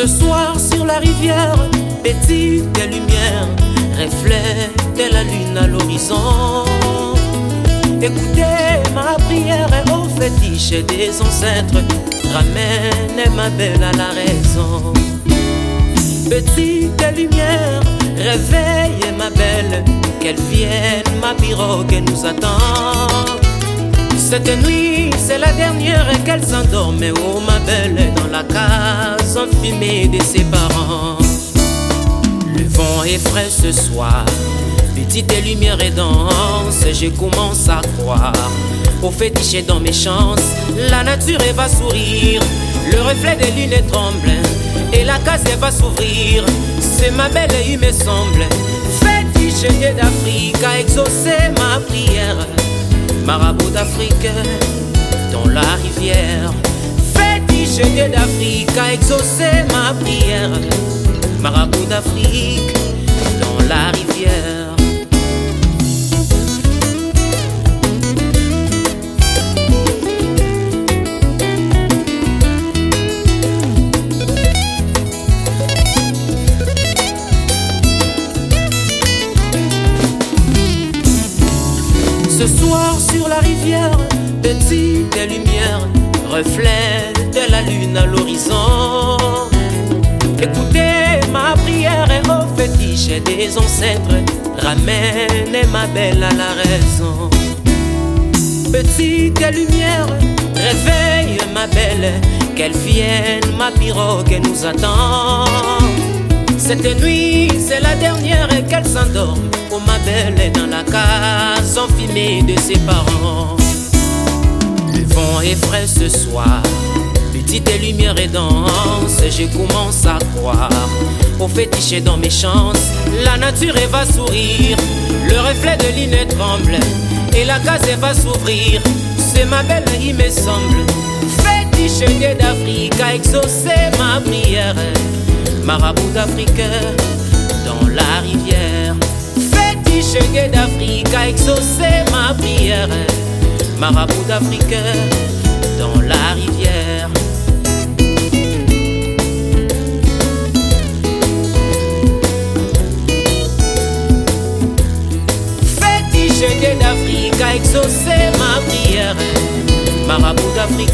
Ce soir sur la rivière, petite lumière reflète la lune à l'horizon. Écoutez ma prière au fétiche des ancêtres, ramène ma belle à la raison. Petite lumière, réveille ma belle, qu'elle vienne, ma pirogue nous attend. Cette nuit, c'est la dernière qu'elle s'endorme, oh ma belle, dans la case enfumée de ses parents. Le vent est frais ce soir, petite lumière et danse, je commence à croire au fétiche dans mes chances. La nature va sourire, le reflet des lunes tremble, et la case va s'ouvrir. C'est ma belle, il me semble, fétiche d'Afrique a exaucé ma prière. Marabout d'Afrique dans la. Fétiche d'Afrique a exaucé ma prière. Marabout d'Afrique dans la rivière. Ce soir sur la rivière, petite lumière reflète la à l'horizon. Écoutez ma prière et au fétiche des ancêtres, ramène ma belle à la raison. Petite lumière, réveille ma belle, qu'elle vienne, ma pirogue nous attend. Cette nuit, c'est la dernière et qu'elle s'endorme. Oh ma belle est dans la case enfumée de ses parents. Le vent est frais ce soir, petite lumière et danse. Je commence à croire au fétiche dans mes chances. La nature elle va sourire, le reflet de l'île tremble et la case va s'ouvrir. C'est ma belle, il me semble. Fétiche d'Afrique a exaucé ma prière. Marabout d'Afrique dans la rivière. Fétiche d'Afrique a exaucé ma prière. Marabout d'Afrique dans la Fétiche d'Afrique a exaucé ma prière. Marabout d'Afrique